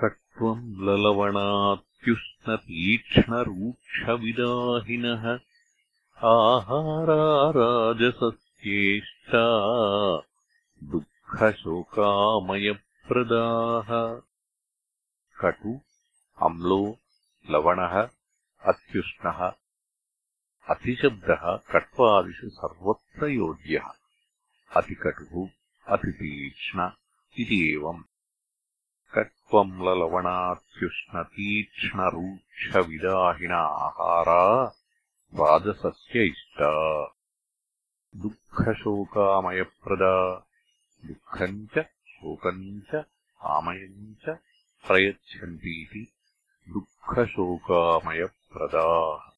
कट्वम् ललवणात्युष्णतीक्ष्णरूक्षविदाहिनः। आहाराराजसस्येष्टा दुःखशोकामयप्रदाः। कटु अम्लो लवणः अत्युष्णः। अतिशब्दः कट्वादिषु सर्वत्र योग्यः। अतिकटुः अतितीक्ष्ण इति एवम् कट्वम् ललवणात्युष्णतीक्ष्णरूक्षविदाहिण आहारा वाजसस्य इष्टा। दुःखशोकामयप्रदा। दुःखम् च शोकम् च आमयम् च प्रयच्छन्तीति दुःखशोकामयप्रदाः